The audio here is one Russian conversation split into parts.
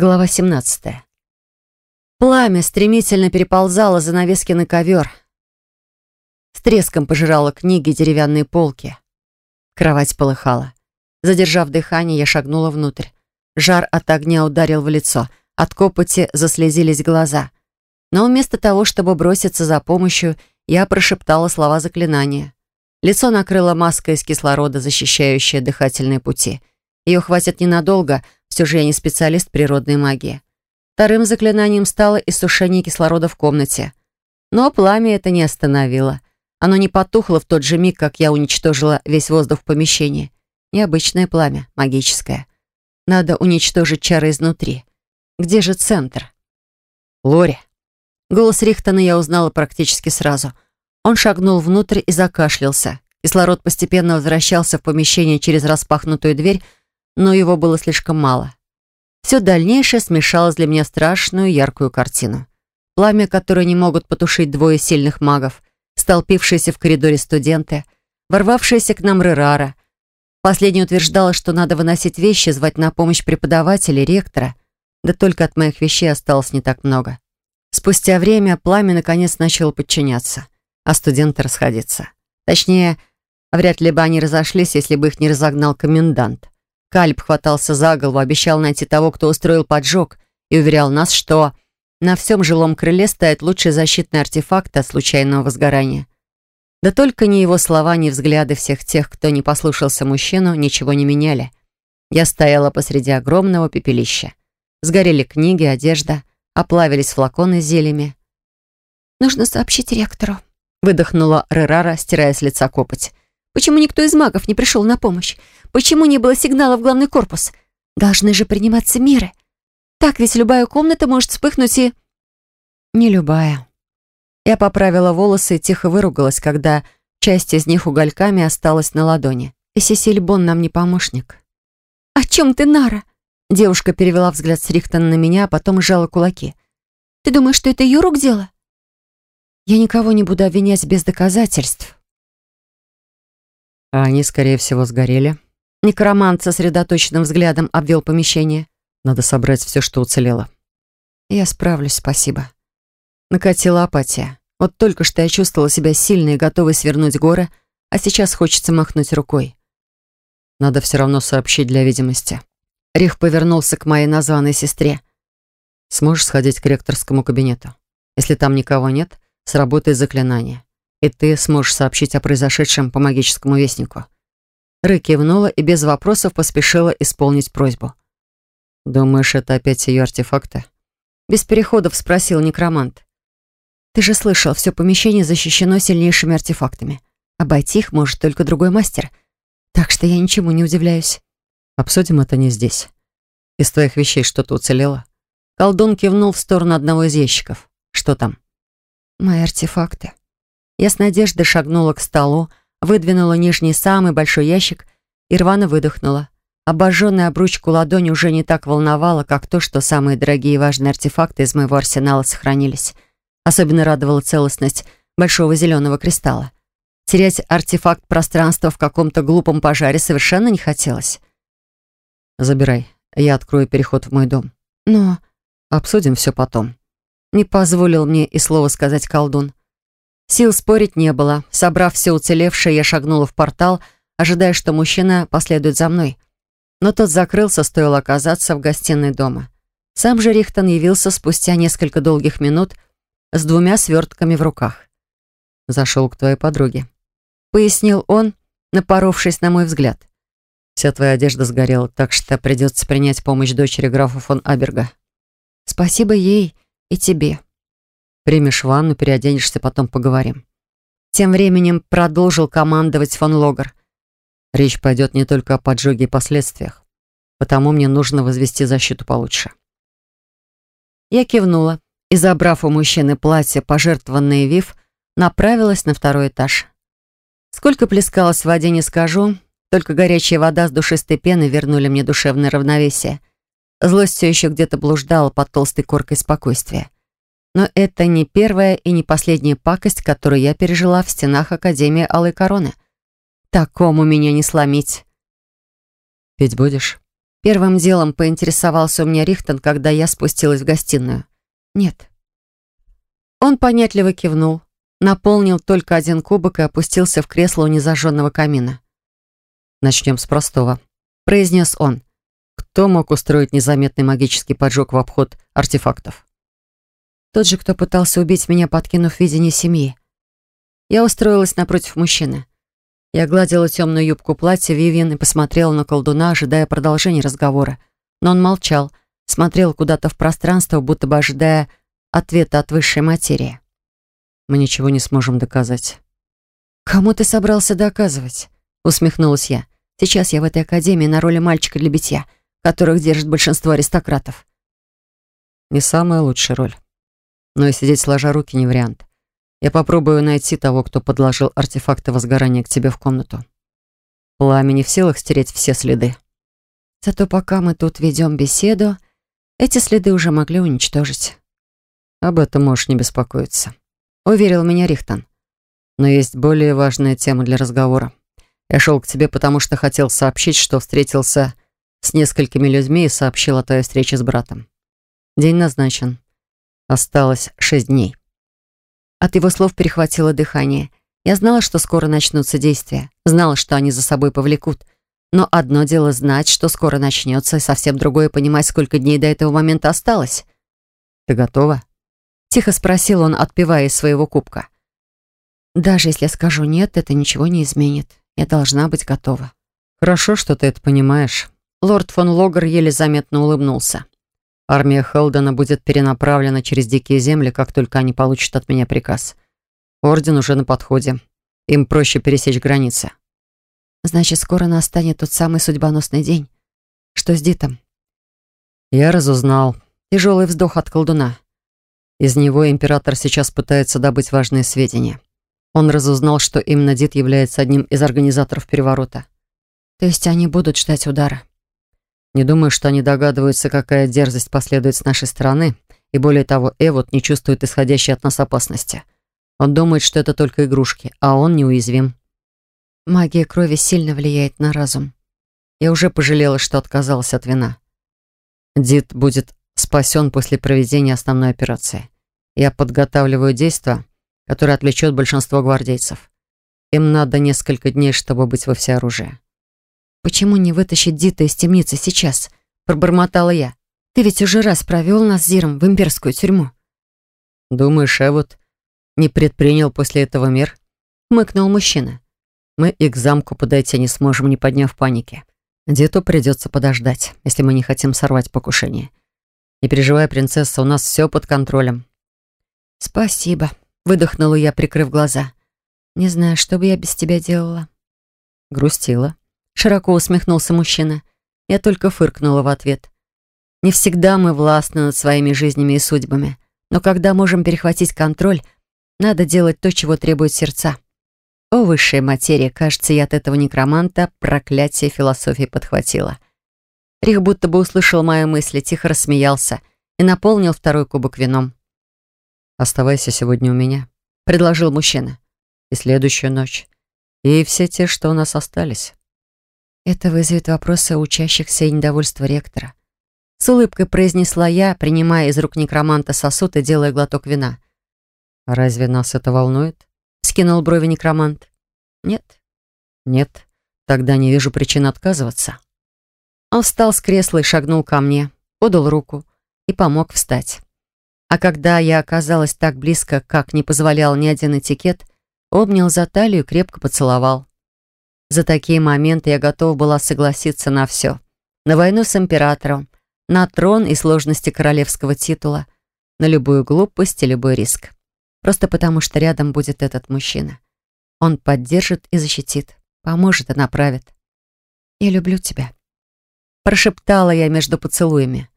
Глава 17. Пламя стремительно переползало занавески на ковер. С треском пожирало книги деревянные полки. Кровать полыхала. Задержав дыхание, я шагнула внутрь. Жар от огня ударил в лицо. От копоти заслезились глаза. Но вместо того, чтобы броситься за помощью, я прошептала слова заклинания. Лицо накрыло маска из кислорода, защищающая дыхательные пути. Ее хватит ненадолго — все же я не специалист природной магии. Вторым заклинанием стало иссушение кислорода в комнате. Но пламя это не остановило. Оно не потухло в тот же миг, как я уничтожила весь воздух в помещении. Необычное пламя, магическое. Надо уничтожить чары изнутри. Где же центр? Лори. Голос Рихтона я узнала практически сразу. Он шагнул внутрь и закашлялся. Кислород постепенно возвращался в помещение через распахнутую дверь, но его было слишком мало. Все дальнейшее смешалось для меня страшную яркую картину. Пламя, которое не могут потушить двое сильных магов, столпившиеся в коридоре студенты, ворвавшиеся к нам Рерара. Последний утверждала, что надо выносить вещи, звать на помощь преподавателя, ректора. Да только от моих вещей осталось не так много. Спустя время пламя наконец начало подчиняться, а студенты расходиться. Точнее, вряд ли бы они разошлись, если бы их не разогнал комендант. Кальп хватался за голову, обещал найти того, кто устроил поджог, и уверял нас, что на всем жилом крыле стоит лучший защитный артефакт от случайного возгорания. Да только ни его слова, ни взгляды всех тех, кто не послушался мужчину, ничего не меняли. Я стояла посреди огромного пепелища. Сгорели книги, одежда, оплавились флаконы с зельями. «Нужно сообщить ректору», — выдохнула Рерара, стирая с лица копоть. Почему никто из магов не пришел на помощь? Почему не было сигнала в главный корпус? Должны же приниматься меры. Так ведь любая комната может вспыхнуть и... Не любая. Я поправила волосы и тихо выругалась, когда часть из них угольками осталась на ладони. И Сесиль Бон нам не помощник. «О чем ты, Нара?» Девушка перевела взгляд с Рихтона на меня, а потом сжала кулаки. «Ты думаешь, что это ее рук дело?» «Я никого не буду обвинять без доказательств», а они, скорее всего, сгорели. Некромант сосредоточенным взглядом обвел помещение. Надо собрать все, что уцелело. Я справлюсь, спасибо. Накатила апатия. Вот только что я чувствовала себя сильной и готовой свернуть горы, а сейчас хочется махнуть рукой. Надо все равно сообщить для видимости. Рих повернулся к моей названной сестре. Сможешь сходить к ректорскому кабинету? Если там никого нет, сработает заклинание и ты сможешь сообщить о произошедшем по магическому вестнику». Ры кивнула и без вопросов поспешила исполнить просьбу. «Думаешь, это опять ее артефакты?» Без переходов спросил некромант. «Ты же слышал, все помещение защищено сильнейшими артефактами. Обойти их может только другой мастер. Так что я ничему не удивляюсь». «Обсудим это не здесь. Из твоих вещей что-то уцелело?» Колдун кивнул в сторону одного из ящиков. «Что там?» «Мои артефакты», я с надеждой шагнула к столу, выдвинула нижний самый большой ящик и рвано выдохнула. Обожженная обручку ладони уже не так волновала, как то, что самые дорогие и важные артефакты из моего арсенала сохранились. Особенно радовала целостность большого зеленого кристалла. Терять артефакт пространства в каком-то глупом пожаре совершенно не хотелось. «Забирай, я открою переход в мой дом». «Но...» «Обсудим все потом». Не позволил мне и слова сказать колдун. Сил спорить не было. Собрав все уцелевшее, я шагнула в портал, ожидая, что мужчина последует за мной. Но тот закрылся, стоило оказаться в гостиной дома. Сам же Рихтон явился спустя несколько долгих минут с двумя свертками в руках. «Зашел к твоей подруге», — пояснил он, напоровшись на мой взгляд. «Вся твоя одежда сгорела, так что придется принять помощь дочери графа фон Аберга». «Спасибо ей и тебе», Примешь ванну, переоденешься, потом поговорим». Тем временем продолжил командовать фон Логер. Речь пойдет не только о поджоге и последствиях, потому мне нужно возвести защиту получше. Я кивнула и, забрав у мужчины платье, пожертвованное Вив, направилась на второй этаж. Сколько плескалось в воде, не скажу, только горячая вода с душистой пеной вернули мне душевное равновесие. Злость все еще где-то блуждала под толстой коркой спокойствия. Но это не первая и не последняя пакость, которую я пережила в стенах Академии Алой Короны. Такому меня не сломить. «Пить будешь?» Первым делом поинтересовался у меня Рихтон, когда я спустилась в гостиную. «Нет». Он понятливо кивнул, наполнил только один кубок и опустился в кресло у незажженного камина. «Начнем с простого», — произнес он. «Кто мог устроить незаметный магический поджог в обход артефактов?» «Тот же, кто пытался убить меня, подкинув видение семьи. Я устроилась напротив мужчины. Я гладила темную юбку платья Вивиан и посмотрела на колдуна, ожидая продолжения разговора. Но он молчал, смотрел куда-то в пространство, будто бы ожидая ответа от высшей материи. «Мы ничего не сможем доказать». «Кому ты собрался доказывать?» — усмехнулась я. «Сейчас я в этой академии на роли мальчика для битья, которых держит большинство аристократов». «Не самая лучшая роль. Но и сидеть сложа руки не вариант. Я попробую найти того, кто подложил артефакты возгорания к тебе в комнату. Пламя не в силах стереть все следы. Зато пока мы тут ведем беседу, эти следы уже могли уничтожить. Об этом можешь не беспокоиться. Уверил меня Рихтон. Но есть более важная тема для разговора. Я шел к тебе, потому что хотел сообщить, что встретился с несколькими людьми и сообщил о твоей встрече с братом. День назначен. Осталось шесть дней. От его слов перехватило дыхание. Я знала, что скоро начнутся действия. Знала, что они за собой повлекут. Но одно дело знать, что скоро начнется, и совсем другое понимать, сколько дней до этого момента осталось. «Ты готова?» Тихо спросил он, отпивая из своего кубка. «Даже если я скажу «нет», это ничего не изменит. Я должна быть готова». «Хорошо, что ты это понимаешь». Лорд фон Логер еле заметно улыбнулся. Армия Хелдена будет перенаправлена через дикие земли, как только они получат от меня приказ. Орден уже на подходе. Им проще пересечь границы. Значит, скоро настанет тот самый судьбоносный день. Что с Дитом? Я разузнал. Тяжелый вздох от колдуна. Из него император сейчас пытается добыть важные сведения. Он разузнал, что именно Дит является одним из организаторов переворота. То есть они будут ждать удара. Не думаю, что они догадываются, какая дерзость последует с нашей стороны, и более того, Эвот не чувствует исходящей от нас опасности. Он думает, что это только игрушки, а он неуязвим. Магия крови сильно влияет на разум. Я уже пожалела, что отказалась от вина. Дид будет спасен после проведения основной операции. Я подготавливаю действо, которое отвлечет большинство гвардейцев. Им надо несколько дней, чтобы быть во всеоружии. «Почему не вытащить Дита из темницы сейчас?» — пробормотала я. «Ты ведь уже раз провел нас с Зиром в имперскую тюрьму». «Думаешь, Эвот не предпринял после этого мер?» — мыкнул мужчина. «Мы и к замку подойти не сможем, не подняв паники. Диту придется подождать, если мы не хотим сорвать покушение. Не переживай, принцесса, у нас все под контролем». «Спасибо», — выдохнула я, прикрыв глаза. «Не знаю, что бы я без тебя делала». Грустила. Широко усмехнулся мужчина. Я только фыркнула в ответ. Не всегда мы властны над своими жизнями и судьбами, но когда можем перехватить контроль, надо делать то, чего требуют сердца. О, высшая материя, кажется, я от этого некроманта проклятие философии подхватила. Рих будто бы услышал мои мысли, тихо рассмеялся и наполнил второй кубок вином. «Оставайся сегодня у меня», — предложил мужчина. «И следующую ночь. И все те, что у нас остались». Это вызовет вопросы учащихся и недовольство ректора. С улыбкой произнесла я, принимая из рук некроманта сосуд и делая глоток вина. «Разве нас это волнует?» — скинул брови некромант. «Нет». «Нет. Тогда не вижу причин отказываться». Он встал с кресла и шагнул ко мне, подал руку и помог встать. А когда я оказалась так близко, как не позволял ни один этикет, обнял за талию и крепко поцеловал. За такие моменты я готова была согласиться на все. На войну с императором, на трон и сложности королевского титула, на любую глупость и любой риск. Просто потому, что рядом будет этот мужчина. Он поддержит и защитит, поможет и направит. «Я люблю тебя», — прошептала я между поцелуями.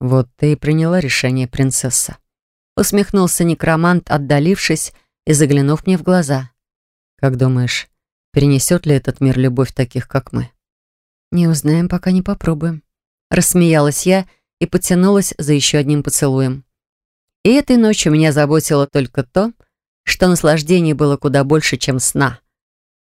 «Вот ты и приняла решение, принцесса», — усмехнулся некромант, отдалившись и заглянув мне в глаза. «Как думаешь, Перенесет ли этот мир любовь таких, как мы? Не узнаем, пока не попробуем. Рассмеялась я и потянулась за еще одним поцелуем. И этой ночью меня заботило только то, что наслаждение было куда больше, чем сна.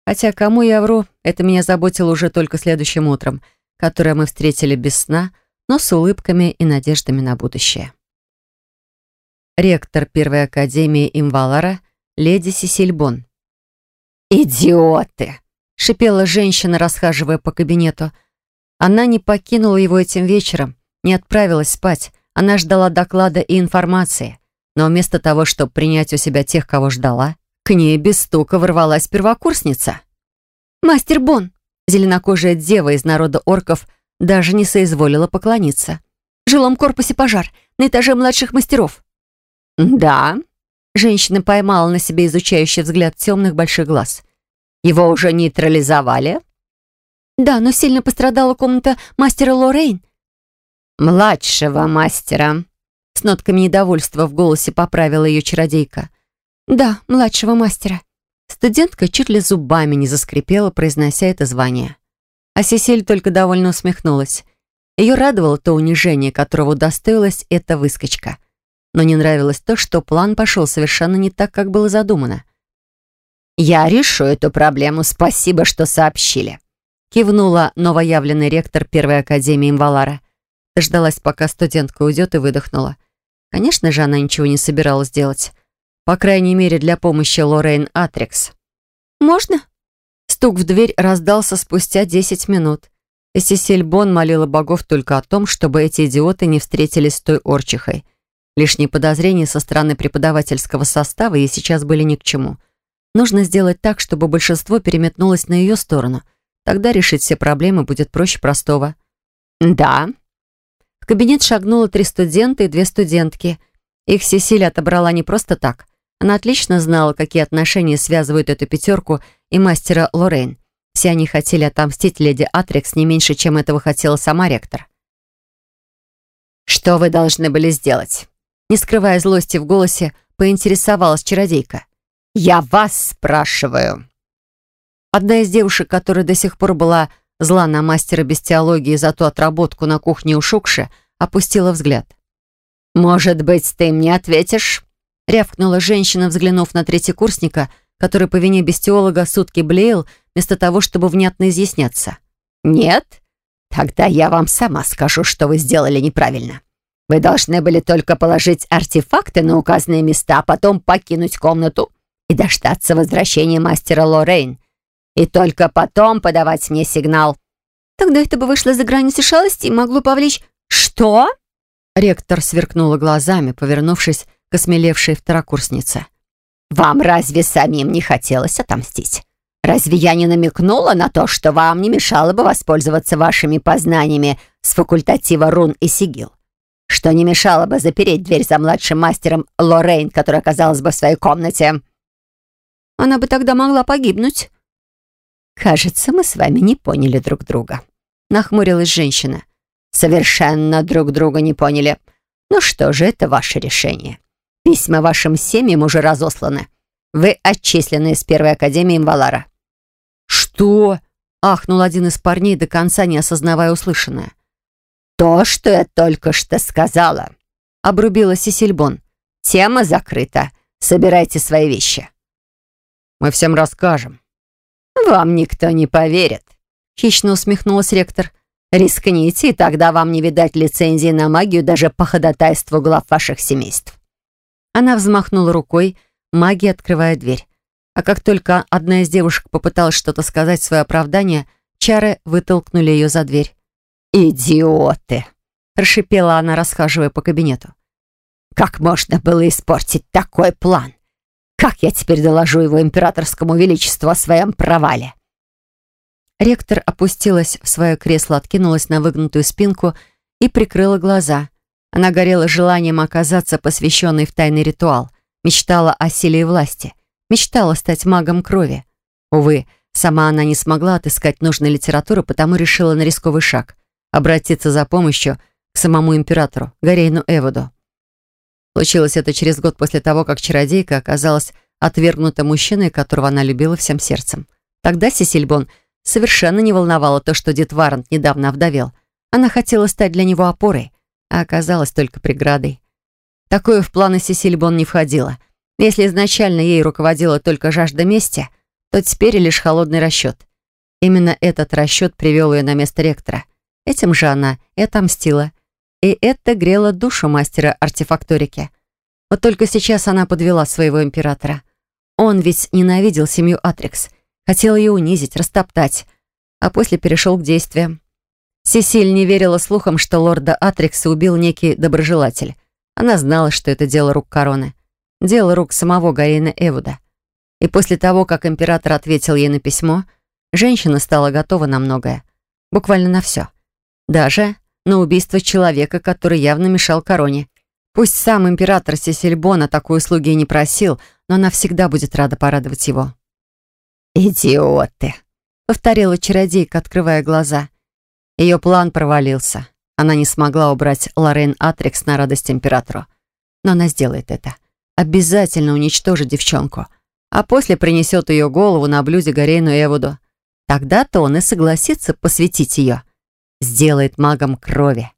Хотя кому я вру, это меня заботило уже только следующим утром, которое мы встретили без сна, но с улыбками и надеждами на будущее. Ректор Первой Академии Имвалара, леди Сесиль Бон. «Идиоты!» — шипела женщина, расхаживая по кабинету. Она не покинула его этим вечером, не отправилась спать. Она ждала доклада и информации. Но вместо того, чтобы принять у себя тех, кого ждала, к ней без стука ворвалась первокурсница. «Мастер Бон!» Зеленокожая дева из народа орков даже не соизволила поклониться. «В жилом корпусе пожар, на этаже младших мастеров». «Да», Женщина поймала на себе изучающий взгляд темных больших глаз. «Его уже нейтрализовали?» «Да, но сильно пострадала комната мастера Лоррейн». «Младшего мастера», — с нотками недовольства в голосе поправила ее чародейка. «Да, младшего мастера». Студентка чуть ли зубами не заскрипела, произнося это звание. А Сесиль только довольно усмехнулась. Ее радовало то унижение, которого удостоилась эта выскочка но не нравилось то, что план пошел совершенно не так, как было задумано. «Я решу эту проблему, спасибо, что сообщили», кивнула новоявленный ректор Первой Академии Имвалара. Дождалась, пока студентка уйдет, и выдохнула. Конечно же, она ничего не собиралась делать. По крайней мере, для помощи Лоррейн Атрикс. «Можно?» Стук в дверь раздался спустя десять минут. И Сесиль Бон молила богов только о том, чтобы эти идиоты не встретились с той орчихой — Лишние подозрения со стороны преподавательского состава ей сейчас были ни к чему. Нужно сделать так, чтобы большинство переметнулось на ее сторону. Тогда решить все проблемы будет проще простого. «Да». В кабинет шагнуло три студента и две студентки. Их Сесилия отобрала не просто так. Она отлично знала, какие отношения связывают эту пятерку и мастера Лоррейн. Все они хотели отомстить леди Атрикс не меньше, чем этого хотела сама ректор. «Что вы должны были сделать?» Не скрывая злости в голосе, поинтересовалась чародейка. «Я вас спрашиваю». Одна из девушек, которая до сих пор была зла на мастера без теологии за ту отработку на кухне у Шукши, опустила взгляд. «Может быть, ты мне ответишь?» рявкнула женщина, взглянув на третьекурсника, который по вине бестиолога сутки блеял, вместо того, чтобы внятно изъясняться. «Нет? Тогда я вам сама скажу, что вы сделали неправильно. Вы должны были только положить артефакты на указанные места, а потом покинуть комнату и дождаться возвращения мастера Лоррейн. И только потом подавать мне сигнал. Тогда это бы вышло за границы шалости и могло повлечь... Что? Ректор сверкнула глазами, повернувшись к осмелевшей второкурснице. «Вам разве самим не хотелось отомстить? Разве я не намекнула на то, что вам не мешало бы воспользоваться вашими познаниями с факультатива рун и сигил? Что не мешало бы запереть дверь за младшим мастером Лоррейн, которая оказалась бы в своей комнате. Она бы тогда могла погибнуть. Кажется, мы с вами не поняли друг друга. Нахмурилась женщина. Совершенно друг друга не поняли. Ну что же, это ваше решение. Письма вашим семьям уже разосланы. Вы отчислены из Первой Академии Имвалара. «Что?» — ахнул один из парней, до конца не осознавая услышанное. «То, что я только что сказала», — обрубила Сесильбон. «Тема закрыта. Собирайте свои вещи». «Мы всем расскажем». «Вам никто не поверит», — хищно усмехнулась ректор. «Рискните, и тогда вам не видать лицензии на магию даже по ходатайству глав ваших семейств». Она взмахнула рукой, магия открывая дверь. А как только одна из девушек попыталась что-то сказать в свое оправдание, чары вытолкнули ее за дверь. «Идиоты!» — прошипела она, расхаживая по кабинету. «Как можно было испортить такой план? Как я теперь доложу его императорскому величеству о своем провале?» Ректор опустилась в свое кресло, откинулась на выгнутую спинку и прикрыла глаза. Она горела желанием оказаться посвященной в тайный ритуал, мечтала о силе и власти, мечтала стать магом крови. Увы, сама она не смогла отыскать нужной литературы, потому решила на рисковый шаг обратиться за помощью к самому императору, Гарейну Эводу. Случилось это через год после того, как чародейка оказалась отвергнута мужчиной, которого она любила всем сердцем. Тогда Сесильбон совершенно не волновало то, что дед Варант недавно овдовел. Она хотела стать для него опорой, а оказалась только преградой. Такое в планы Сесильбон не входило. Если изначально ей руководила только жажда мести, то теперь лишь холодный расчет. Именно этот расчет привел ее на место ректора — Этим же она и отомстила. И это грело душу мастера артефакторики. Вот только сейчас она подвела своего императора. Он ведь ненавидел семью Атрикс, хотел ее унизить, растоптать, а после перешел к действиям. Сесиль не верила слухам, что лорда Атрикса убил некий доброжелатель. Она знала, что это дело рук короны. Дело рук самого Гарина Эвуда. И после того, как император ответил ей на письмо, женщина стала готова на многое. Буквально на все. Даже на убийство человека, который явно мешал короне. Пусть сам император Сесильбона такой услуги не просил, но она всегда будет рада порадовать его. «Идиоты!» — повторила чародейка, открывая глаза. Ее план провалился. Она не смогла убрать Лорен Атрикс на радость императору. Но она сделает это. Обязательно уничтожит девчонку. А после принесет ее голову на блюде Гарейну Эвуду. Тогда-то он и согласится посвятить ее. Сделает магом крови.